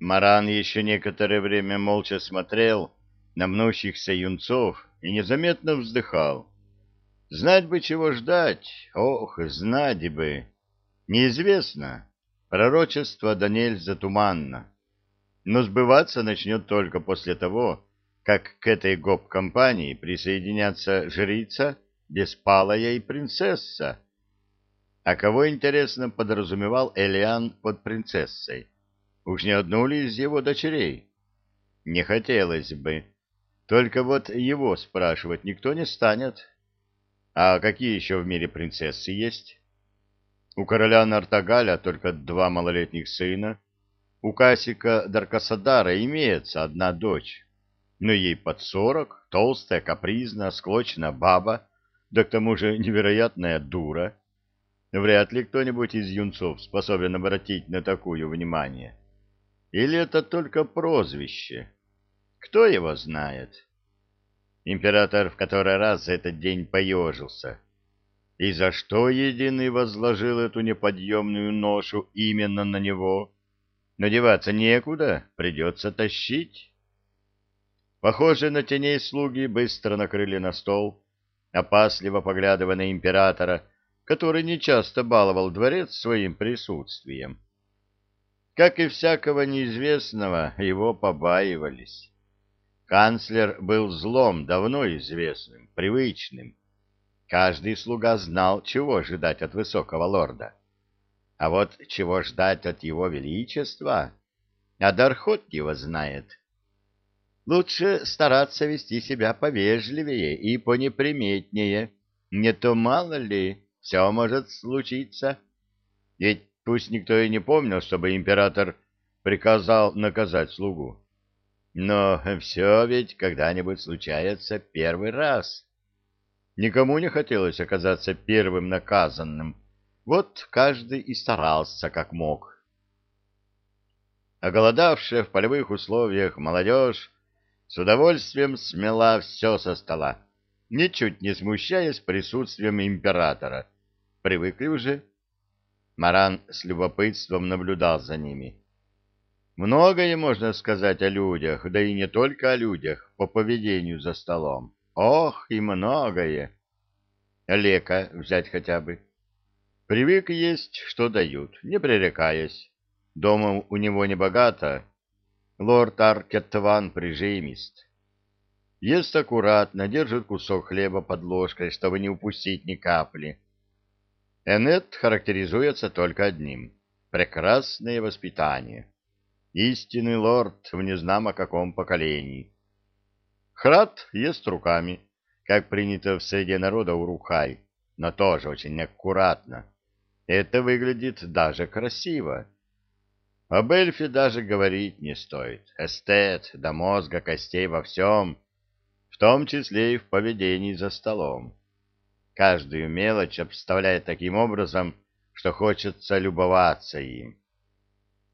Маран еще некоторое время молча смотрел на мнущихся юнцов и незаметно вздыхал. Знать бы, чего ждать, ох, знать бы. Неизвестно, пророчество да нельзя туманно. Но сбываться начнет только после того, как к этой гоп-компании присоединятся жрица, беспалая и принцесса. А кого, интересно, подразумевал Элиан под принцессой? Уж не одну ли из его дочерей? Не хотелось бы. Только вот его спрашивать никто не станет. А какие еще в мире принцессы есть? У короля Нартагаля только два малолетних сына. У Касика Даркасадара имеется одна дочь, но ей под сорок, толстая, капризная, склочная баба, да к тому же невероятная дура. Вряд ли кто-нибудь из юнцов способен обратить на такую внимание. Или это только прозвище? Кто его знает? Император в который раз за этот день поежился. И за что Единый возложил эту неподъемную ношу именно на него? Надеваться некуда, придется тащить. Похоже, на теней слуги быстро накрыли на стол, опасливо поглядывая на императора, который нечасто баловал дворец своим присутствием. Как и всякого неизвестного, его побаивались. Канцлер был злом, давно известным, привычным. Каждый слуга знал, чего ожидать от высокого лорда. А вот чего ждать от его величества, Адархот его знает. Лучше стараться вести себя повежливее и понеприметнее, не то мало ли, все может случиться. Ведь пусть никто и не помнил, чтобы император приказал наказать слугу. Но все ведь когда-нибудь случается первый раз. Никому не хотелось оказаться первым наказанным. Вот каждый и старался как мог. Оголодавшая в полевых условиях молодежь с удовольствием смела все со стола, ничуть не смущаясь присутствием императора. Привыкли уже. Маран с любопытством наблюдал за ними. Многое можно сказать о людях, да и не только о людях, по поведению за столом. Ох, и многое. Лека взять хотя бы. Привык есть, что дают, не пререкаясь. Дома у него не богато. Лорд Аркеттван прижимист. Ест аккуратно, держит кусок хлеба под ложкой, чтобы не упустить ни капли. Энет характеризуется только одним — прекрасное воспитание истинный лорд в незнамо каком поколении. Храд ест руками, как принято в среде народа урухай, но тоже очень аккуратно. Это выглядит даже красиво. Об эльфе даже говорить не стоит. Эстет до мозга костей во всем, в том числе и в поведении за столом. Каждую мелочь обставляет таким образом, что хочется любоваться им.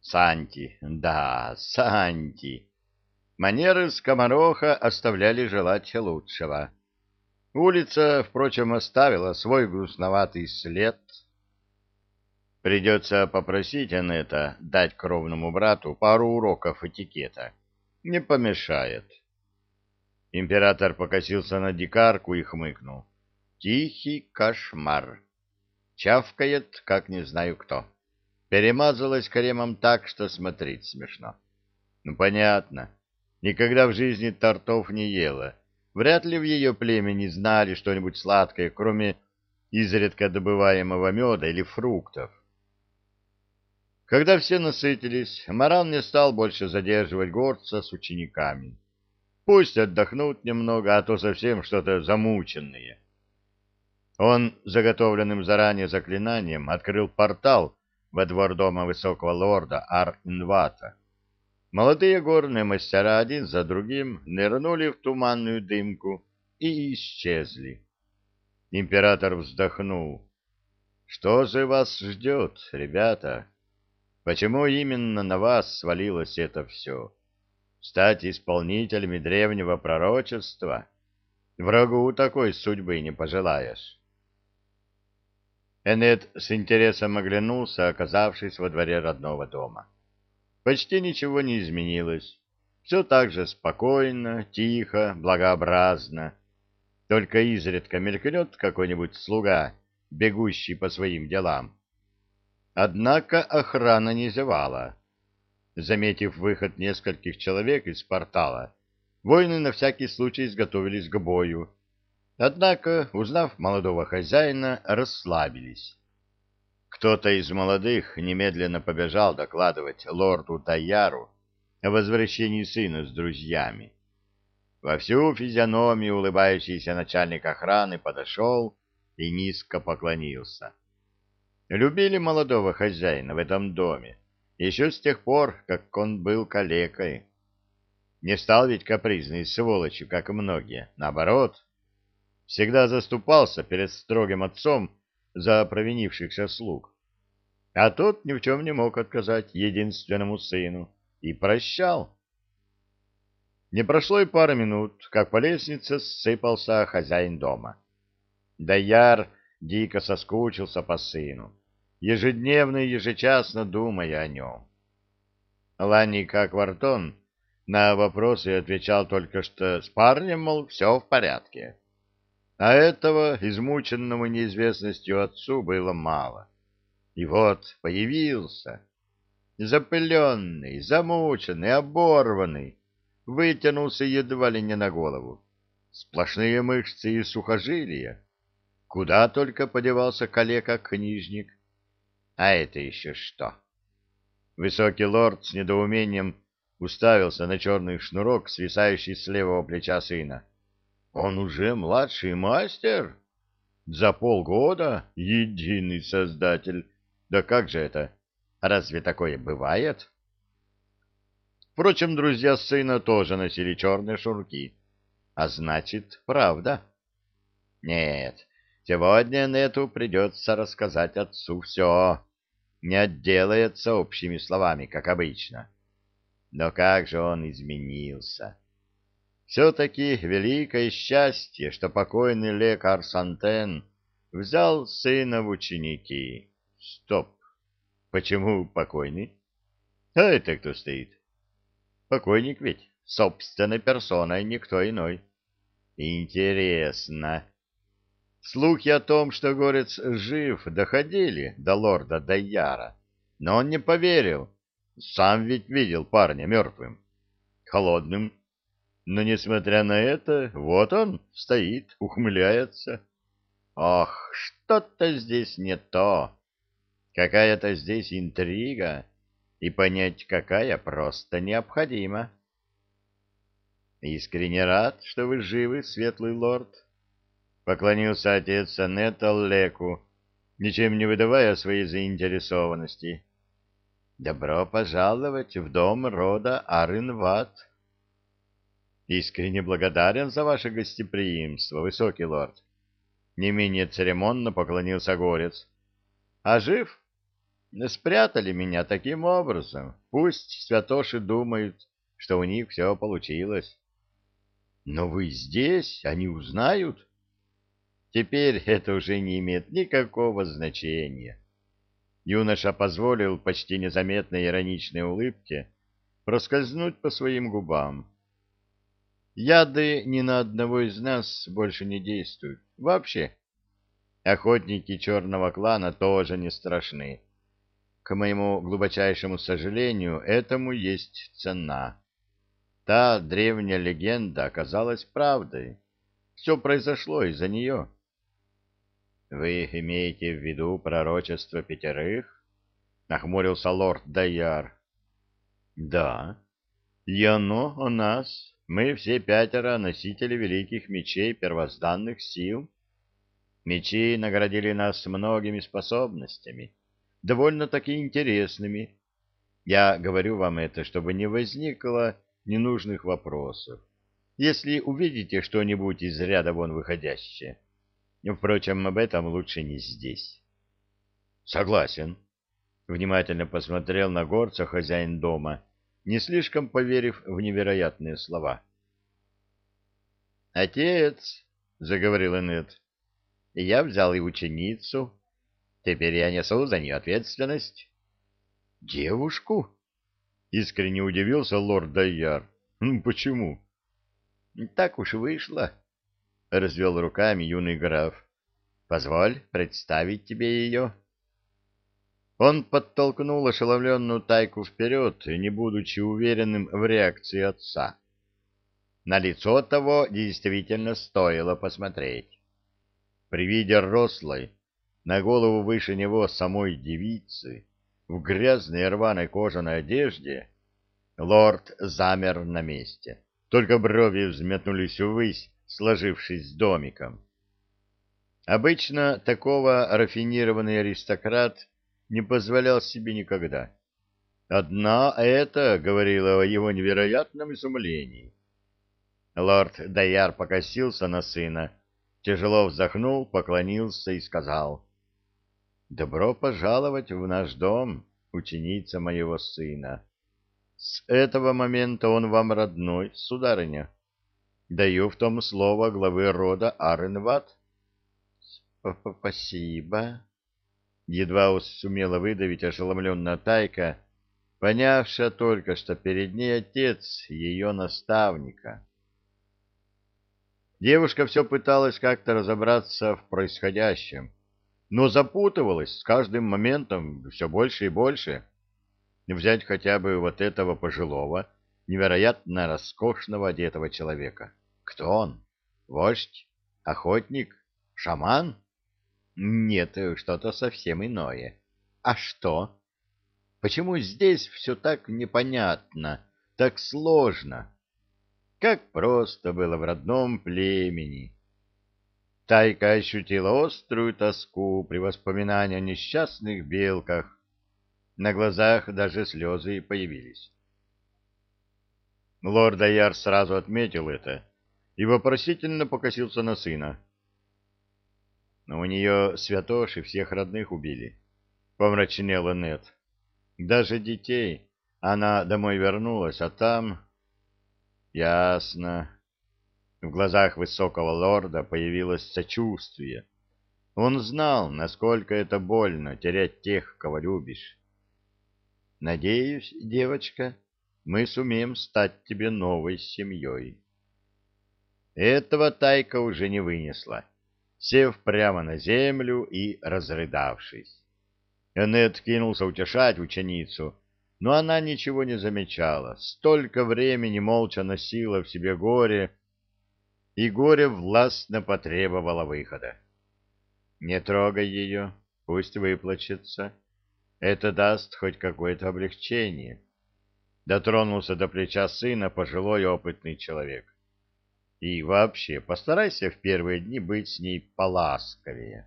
Санти, да, Санти. Манеры скомороха оставляли желать лучшего. Улица, впрочем, оставила свой грустноватый след. Придется попросить Анетта дать кровному брату пару уроков этикета. Не помешает. Император покосился на дикарку и хмыкнул. Тихий кошмар. Чавкает, как не знаю кто. Перемазалась кремом так, что смотреть смешно. Ну, понятно. Никогда в жизни тортов не ела. Вряд ли в ее племени знали что-нибудь сладкое, кроме изредка добываемого меда или фруктов. Когда все насытились, Маран не стал больше задерживать горца с учениками. Пусть отдохнут немного, а то совсем что-то замученные. Он заготовленным заранее заклинанием открыл портал во двор дома высокого лорда Ар-Инвата. Молодые горные мастера один за другим нырнули в туманную дымку и исчезли. Император вздохнул. «Что же вас ждет, ребята? Почему именно на вас свалилось это все? Стать исполнителями древнего пророчества? Врагу такой судьбы не пожелаешь». Энет с интересом оглянулся, оказавшись во дворе родного дома. почти ничего не изменилось. Все так же спокойно, тихо, благообразно. Только изредка мелькнет какой-нибудь слуга, бегущий по своим делам. Однако охрана не зевала. Заметив выход нескольких человек из портала, воины на всякий случай изготовились к бою. Однако, узнав молодого хозяина, расслабились. Кто-то из молодых немедленно побежал докладывать лорду Таяру о возвращении сына с друзьями. Во всю физиономию улыбающийся начальник охраны подошел и низко поклонился. Любили молодого хозяина в этом доме еще с тех пор, как он был калекой. Не стал ведь капризной сволочью, как многие, наоборот. Всегда заступался перед строгим отцом за провинившихся слуг. А тот ни в чем не мог отказать единственному сыну и прощал. Не прошло и пары минут, как по лестнице сыпался хозяин дома. Даяр дико соскучился по сыну, ежедневно и ежечасно думая о нем. Лани, как Вартон, на вопросы отвечал только что с парнем, мол, все в порядке. А этого, измученному неизвестностью отцу, было мало. И вот появился, запыленный, замученный, оборванный, вытянулся едва ли не на голову. Сплошные мышцы и сухожилия. Куда только подевался калека-книжник. А это еще что? Высокий лорд с недоумением уставился на черный шнурок, свисающий с левого плеча сына. Он уже младший мастер? За полгода? Единый создатель. Да как же это? Разве такое бывает? Впрочем, друзья сына тоже носили черные шнурки. А значит, правда. Нет, сегодня Нету придется рассказать отцу все. Не отделается общими словами, как обычно. Но как же он изменился! Все-таки великое счастье, что покойный лекарь Сантен взял сына в ученики. Стоп! Почему покойный? А это кто стоит? Покойник ведь, собственной персоной, никто иной. Интересно. Слухи о том, что горец жив, доходили до лорда Дайяра, но он не поверил. Сам ведь видел парня мертвым, холодным, но, несмотря на это, вот он стоит, ухмыляется. Ох, что-то здесь не то. Какая-то здесь интрига, и понять, какая, просто необходимо. Искренне рад, что вы живы, светлый лорд. Поклонился отец Анетта Леку, ничем не выдавая своей заинтересованности. Добро пожаловать в дом рода Арынват. Искренне благодарен за ваше гостеприимство, высокий лорд. Не менее церемонно поклонился горец. А жив? Спрятали меня таким образом. Пусть святоши думают, что у них все получилось. Но вы здесь, они узнают. Теперь это уже не имеет никакого значения. Юноша позволил почти незаметной ироничной улыбке проскользнуть по своим губам. Яды ни на одного из нас больше не действуют. Вообще. Охотники черного клана тоже не страшны. К моему глубочайшему сожалению, этому есть цена. Та древняя легенда оказалась правдой. Все произошло из-за нее. Вы имеете в виду пророчество пятерых? Нахмурился лорд Даяр. Да. И оно о нас, мы все пятеро носители великих мечей первозданных сил. Мечи наградили нас многими способностями, довольно-таки интересными. Я говорю вам это, чтобы не возникло ненужных вопросов. Если увидите что-нибудь из ряда вон выходящее. Впрочем, об этом лучше не здесь. Согласен. Внимательно посмотрел на горца хозяин дома не слишком поверив в невероятные слова. «Отец», — заговорил Энет, — «я взял и ученицу. Теперь я несу за нее ответственность». «Девушку?» — искренне удивился лорд Дайяр. «Ну, почему?» «Так уж вышло», — развел руками юный граф. «Позволь представить тебе ее». Он подтолкнул ошеломленную тайку вперед, не будучи уверенным в реакции отца. На лицо того действительно стоило посмотреть. При виде рослой, на голову выше него самой девицы, в грязной рваной кожаной одежде, лорд замер на месте. Только брови взметнулись ввысь, сложившись домиком. Обычно такого рафинированный аристократ не позволял себе никогда. Одна это говорило о его невероятном изумлении. Лорд Даяр покосился на сына, тяжело вздохнул, поклонился и сказал, «Добро пожаловать в наш дом, ученица моего сына. С этого момента он вам родной, сударыня. Даю в том слово главы рода Аренват». «Спасибо», едва сумела выдавить ошеломленная тайка, понявшая только, что перед ней отец ее наставника. Девушка все пыталась как-то разобраться в происходящем, но запутывалась с каждым моментом все больше и больше. Взять хотя бы вот этого пожилого, невероятно роскошного одетого человека. Кто он? Вождь? Охотник? Шаман? Нет, что-то совсем иное. А что? Почему здесь все так непонятно, так сложно? Как просто было в родном племени. Тайка ощутила острую тоску при воспоминании о несчастных белках. На глазах даже слезы появились. Лорд Аяр сразу отметил это и вопросительно покосился на сына. У нее святоши всех родных убили. Помрачнела Нет. Даже детей. Она домой вернулась, а там... Ясно. В глазах высокого лорда появилось сочувствие. Он знал, насколько это больно терять тех, кого любишь. Надеюсь, девочка, мы сумеем стать тебе новой семьей. Этого Тайка уже не вынесла сев прямо на землю и разрыдавшись. Эннет кинулся утешать ученицу, но она ничего не замечала, столько времени молча носила в себе горе, и горе властно потребовало выхода. Не трогай ее, пусть выплачется. Это даст хоть какое-то облегчение. Дотронулся до плеча сына пожилой опытный человек. И вообще, постарайся в первые дни быть с ней поласковее.